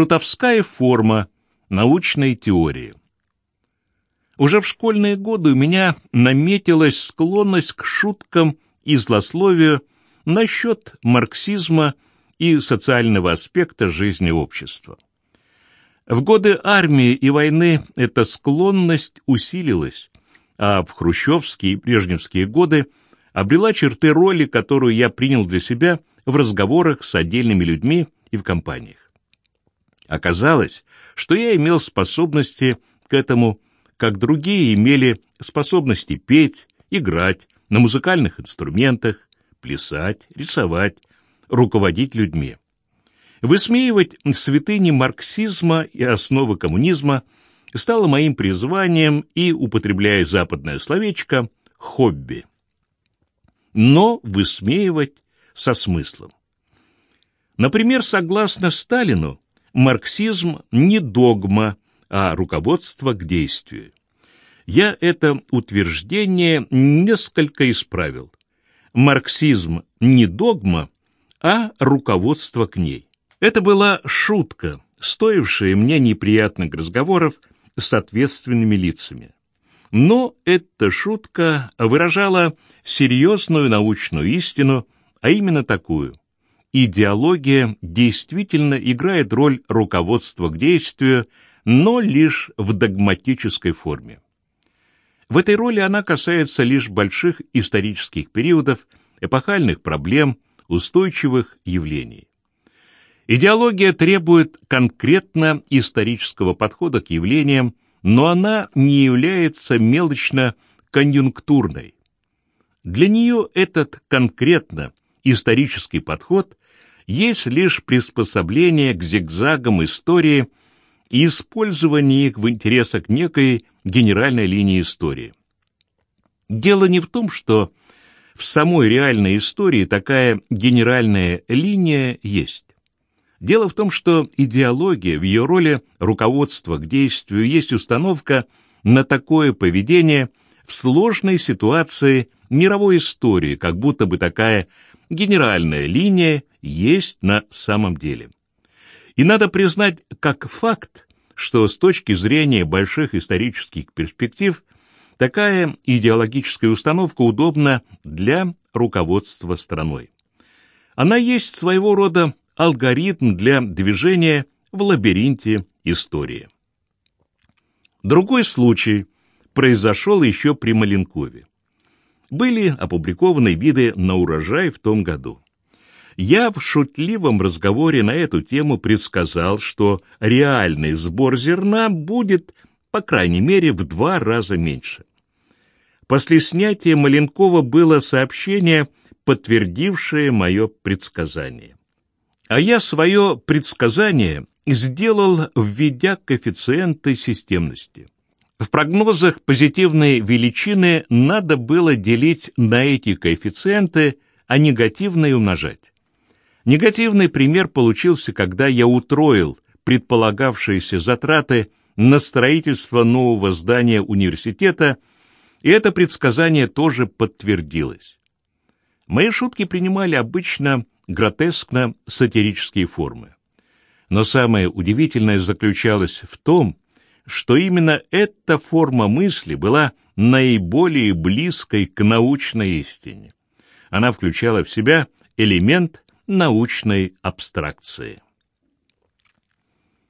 Шутовская форма научной теории. Уже в школьные годы у меня наметилась склонность к шуткам и злословию насчет марксизма и социального аспекта жизни общества. В годы армии и войны эта склонность усилилась, а в хрущевские и брежневские годы обрела черты роли, которую я принял для себя в разговорах с отдельными людьми и в компаниях. Оказалось, что я имел способности к этому как другие имели способности петь, играть на музыкальных инструментах, плясать, рисовать, руководить людьми. Высмеивать святыни марксизма и основы коммунизма стало моим призванием и, употребляя западное словечко, хобби. Но высмеивать со смыслом. Например, согласно Сталину, марксизм не догма, а руководство к действию. Я это утверждение несколько исправил. Марксизм не догма, а руководство к ней. Это была шутка, стоившая мне неприятных разговоров с ответственными лицами. Но эта шутка выражала серьезную научную истину, а именно такую. Идеология действительно играет роль руководства к действию но лишь в догматической форме. В этой роли она касается лишь больших исторических периодов, эпохальных проблем, устойчивых явлений. Идеология требует конкретно исторического подхода к явлениям, но она не является мелочно-конъюнктурной. Для нее этот конкретно исторический подход есть лишь приспособление к зигзагам истории – и использование их в интересах некой генеральной линии истории. Дело не в том, что в самой реальной истории такая генеральная линия есть. Дело в том, что идеология в ее роли руководства к действию есть установка на такое поведение в сложной ситуации мировой истории, как будто бы такая генеральная линия есть на самом деле. И надо признать как факт, что с точки зрения больших исторических перспектив такая идеологическая установка удобна для руководства страной. Она есть своего рода алгоритм для движения в лабиринте истории. Другой случай произошел еще при Маленкове. Были опубликованы виды на урожай в том году. Я в шутливом разговоре на эту тему предсказал, что реальный сбор зерна будет, по крайней мере, в два раза меньше. После снятия Маленкова было сообщение, подтвердившее мое предсказание. А я свое предсказание сделал, введя коэффициенты системности. В прогнозах позитивные величины надо было делить на эти коэффициенты, а негативные умножать. Негативный пример получился, когда я утроил предполагавшиеся затраты на строительство нового здания университета, и это предсказание тоже подтвердилось. Мои шутки принимали обычно гротескно-сатирические формы. Но самое удивительное заключалось в том, что именно эта форма мысли была наиболее близкой к научной истине. Она включала в себя элемент научной абстракции.